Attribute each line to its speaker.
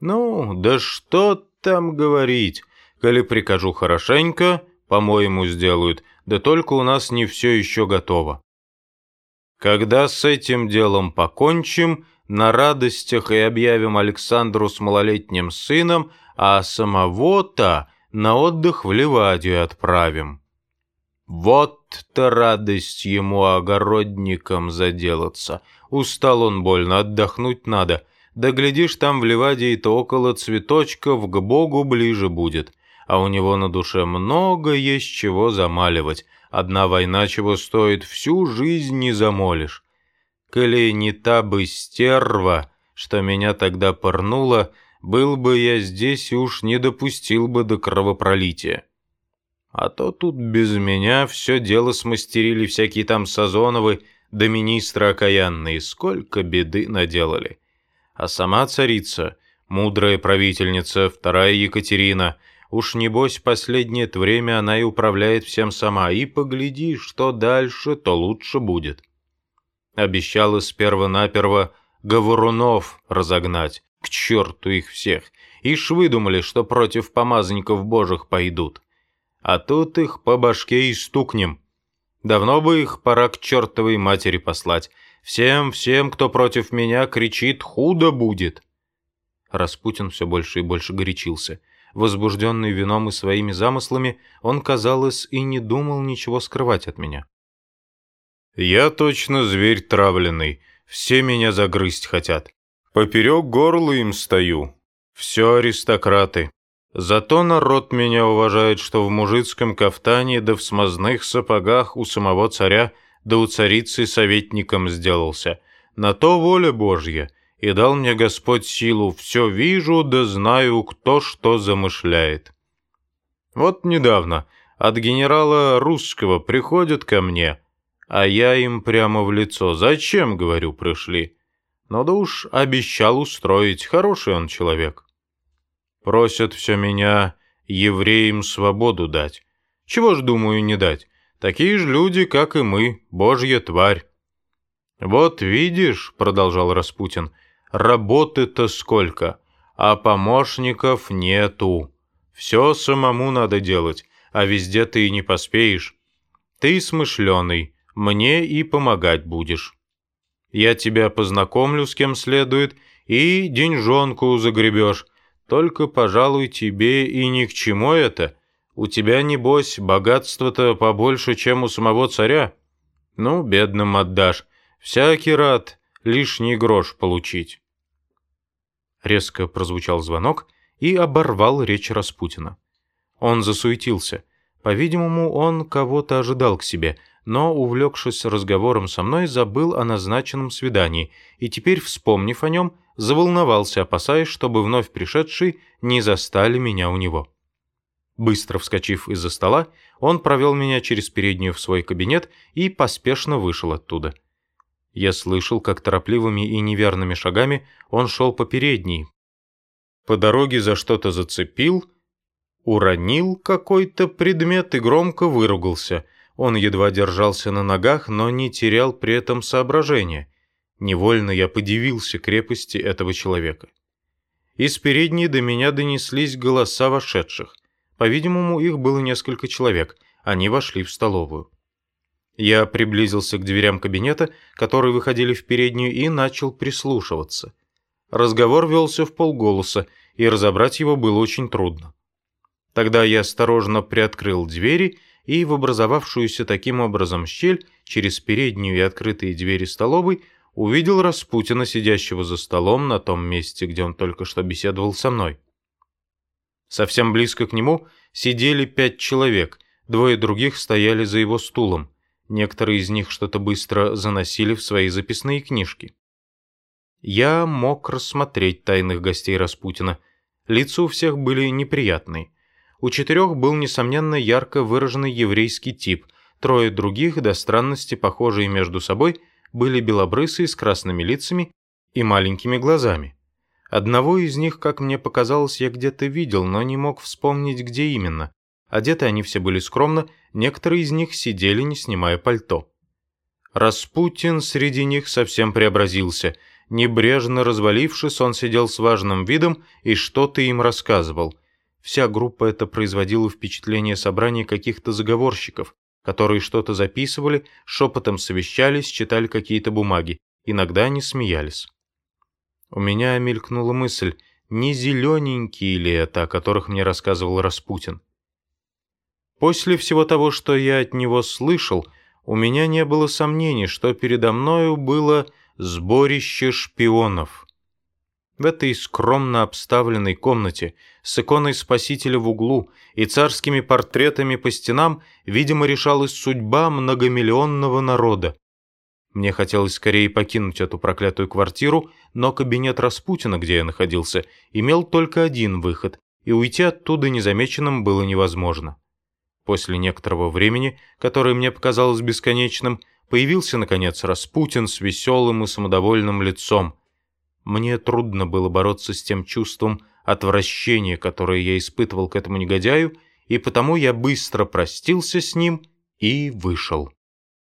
Speaker 1: Ну, да что там говорить. Коли прикажу хорошенько, по-моему, сделают, да только у нас не все еще готово. Когда с этим делом покончим, на радостях и объявим Александру с малолетним сыном, а самого-то на отдых в Ливадию отправим. Вот-то радость ему огородником заделаться. Устал он больно, отдохнуть надо. Да глядишь, там в Ливадии-то около цветочков к Богу ближе будет. А у него на душе много есть чего замаливать. Одна война чего стоит, всю жизнь не замолишь. Коли не та бы стерва, что меня тогда порнула, был бы я здесь и уж не допустил бы до кровопролития. А то тут без меня все дело смастерили всякие там Сазоновы да министры окаянные, сколько беды наделали. А сама царица, мудрая правительница, вторая Екатерина, уж небось последнее время она и управляет всем сама, и погляди, что дальше, то лучше будет. Обещала сперва-наперво говорунов разогнать, к черту их всех, ишь выдумали, что против помазанников божьих пойдут. А тут их по башке и стукнем. Давно бы их пора к чертовой матери послать. Всем, всем, кто против меня кричит, худо будет. Распутин все больше и больше горячился. Возбужденный вином и своими замыслами, он, казалось, и не думал ничего скрывать от меня. «Я точно зверь травленный, все меня загрызть хотят. Поперек горла им стою. Все аристократы. Зато народ меня уважает, что в мужицком кафтане да в смазных сапогах у самого царя да у царицы советником сделался. На то воля Божья, и дал мне Господь силу, все вижу да знаю, кто что замышляет. Вот недавно от генерала русского приходят ко мне, а я им прямо в лицо. Зачем, говорю, пришли? Но да уж обещал устроить, хороший он человек. Просят все меня евреям свободу дать. Чего ж, думаю, не дать? Такие же люди, как и мы, божья тварь. «Вот видишь», — продолжал Распутин, — «работы-то сколько, а помощников нету. Все самому надо делать, а везде ты и не поспеешь. Ты смышленый, мне и помогать будешь. Я тебя познакомлю с кем следует и деньжонку загребешь, только, пожалуй, тебе и ни к чему это. У тебя, небось, богатство-то побольше, чем у самого царя. Ну, бедным отдашь. Всякий рад лишний грош получить». Резко прозвучал звонок и оборвал речь Распутина. Он засуетился. По-видимому, он кого-то ожидал к себе, но, увлекшись разговором со мной, забыл о назначенном свидании и теперь, вспомнив о нем, заволновался, опасаясь, чтобы вновь пришедшие не застали меня у него. Быстро вскочив из-за стола, он провел меня через переднюю в свой кабинет и поспешно вышел оттуда. Я слышал, как торопливыми и неверными шагами он шел по передней. По дороге за что-то зацепил, уронил какой-то предмет и громко выругался. Он едва держался на ногах, но не терял при этом соображения. Невольно я подивился крепости этого человека. Из передней до меня донеслись голоса вошедших. По-видимому, их было несколько человек. Они вошли в столовую. Я приблизился к дверям кабинета, которые выходили в переднюю, и начал прислушиваться. Разговор велся в полголоса, и разобрать его было очень трудно. Тогда я осторожно приоткрыл двери, и в образовавшуюся таким образом щель через переднюю и открытые двери столовой увидел Распутина, сидящего за столом на том месте, где он только что беседовал со мной. Совсем близко к нему сидели пять человек, двое других стояли за его стулом. Некоторые из них что-то быстро заносили в свои записные книжки. Я мог рассмотреть тайных гостей Распутина. Лица у всех были неприятные. У четырех был, несомненно, ярко выраженный еврейский тип, трое других, до странности похожие между собой – были белобрысые с красными лицами и маленькими глазами. Одного из них, как мне показалось, я где-то видел, но не мог вспомнить, где именно. Одеты они все были скромно, некоторые из них сидели, не снимая пальто. Распутин среди них совсем преобразился. Небрежно развалившись, он сидел с важным видом и что-то им рассказывал. Вся группа это производила впечатление собрания каких-то заговорщиков, которые что-то записывали, шепотом совещались, читали какие-то бумаги. Иногда они смеялись. У меня мелькнула мысль, не зелененькие ли это, о которых мне рассказывал Распутин. После всего того, что я от него слышал, у меня не было сомнений, что передо мною было сборище шпионов. В этой скромно обставленной комнате с иконой Спасителя в углу и царскими портретами по стенам, видимо, решалась судьба многомиллионного народа. Мне хотелось скорее покинуть эту проклятую квартиру, но кабинет Распутина, где я находился, имел только один выход, и уйти оттуда незамеченным было невозможно. После некоторого времени, которое мне показалось бесконечным, появился, наконец, Распутин с веселым и самодовольным лицом. Мне трудно было бороться с тем чувством отвращения, которое я испытывал к этому негодяю, и потому я быстро простился с ним и вышел.